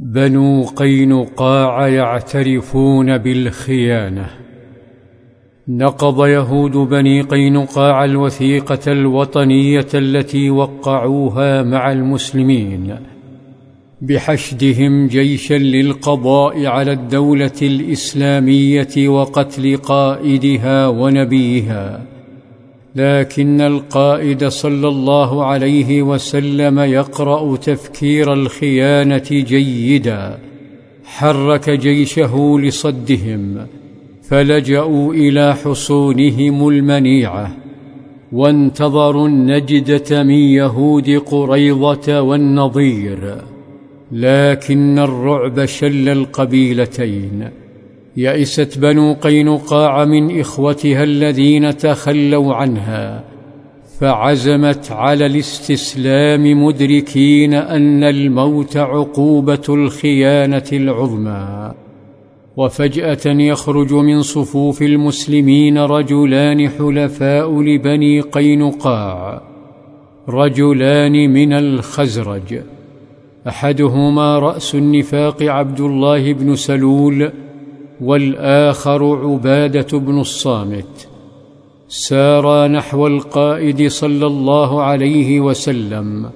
بنو قينقاع يعترفون بالخيانة. نقض يهود بني قينقاع الوثيقة الوطنية التي وقعوها مع المسلمين بحشدهم جيشا للقضاء على الدولة الإسلامية وقتل قائدها ونبيها. لكن القائد صلى الله عليه وسلم يقرأ تفكير الخيانة جيدا. حرك جيشه لصدهم فلجأوا إلى حصونهم المنيعة. وانتظروا النجدة من يهود قريضه والنظير. لكن الرعب شل القبيلتين. يئست بنو قينقاع من إخوتها الذين تخلوا عنها فعزمت على الاستسلام مدركين أن الموت عقوبة الخيانة العظمى. وفجأة يخرج من صفوف المسلمين رجلان حلفاء لبني قينقاع رجلان من الخزرج. أحدهما رأس النفاق عبد الله بن سلول والآخر عبادة بن الصامت. سارا نحو القائد صلى الله عليه وسلم.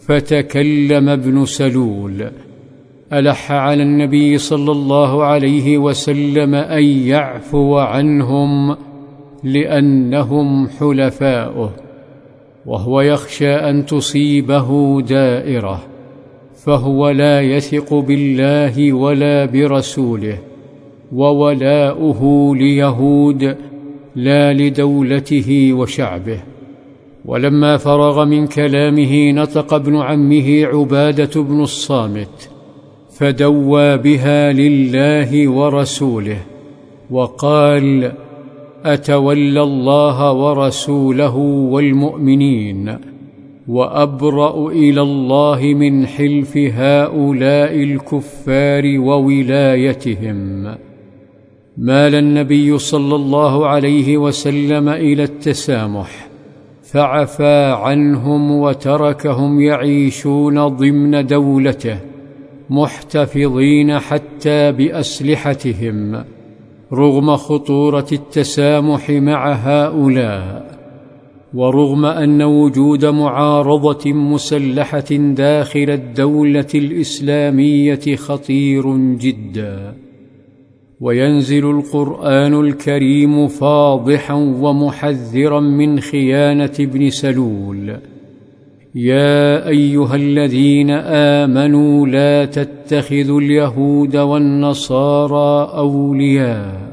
فتكلم ابن سلول. ألح على النبي صلى الله عليه وسلم أن يعفو عنهم لأنهم حلفاؤه وهو يخشى أن تصيبه دائرة فهو لا يثق بالله ولا برسوله. وولاؤه ليهود لا لدولته وشعبه. ولما فرغ من كلامه نطق ابن عمه عبادة بن الصامت فدوى بها لله ورسوله وقال أتولى الله ورسوله والمؤمنين وأبرأ إلى الله من حلف هؤلاء الكفار وولايتهم. مال النبي صلى الله عليه وسلم إلى التسامح فعفى عنهم وتركهم يعيشون ضمن دولته محتفظين حتى بأسلحتهم رغم خطورة التسامح مع هؤلاء ورغم أن وجود معارضة مسلحة داخل الدولة الإسلامية خطير جدا. وينزل القرآن الكريم فاضحا ومحذرا من خيانة ابن سلول. يا أيها الذين آمنوا لا تتخذوا اليهود والنصارى أولياء.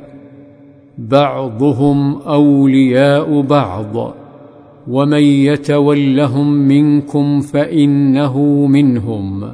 بعضهم أولياء بعض. ومن يتولهم منكم فإنه منهم.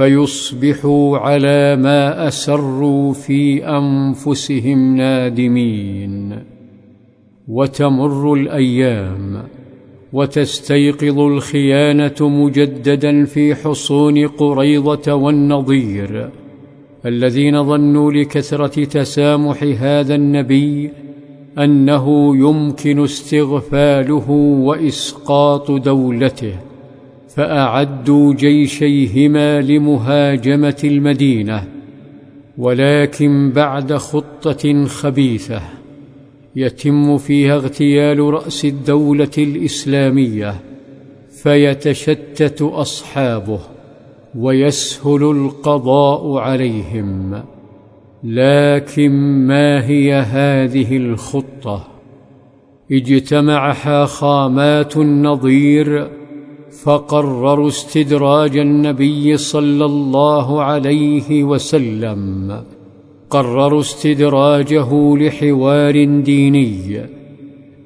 فيصبحوا على ما أسروا في أنفسهم نادمين. وتمر الأيام وتستيقظ الخيانة مجددا في حصون قريضة والنضير الذين ظنوا لكثرة تسامح هذا النبي أنه يمكن استغفاله وإسقاط دولته. فأعدوا جيشيهما لمهاجمة المدينة ولكن بعد خطة خبيثة يتم فيها اغتيال رأس الدولة الإسلامية فيتشتت أصحابه ويسهل القضاء عليهم. لكن ما هي هذه الخطة؟ اجتمع حاخامات النظير فقرروا استدراج النبي صلى الله عليه وسلم. قرروا استدراجه لحوار ديني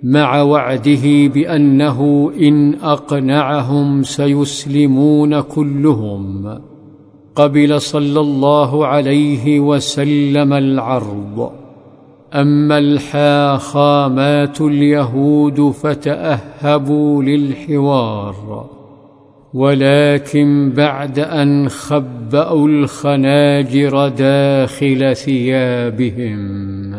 مع وعده بأنه إن أقنعهم سيسلمون كلهم. قبل صلى الله عليه وسلم العرض. أما الحاخامات اليهود فتأهبوا للحوار. ولكن بعد أن خبأوا الخناجر داخل ثيابهم.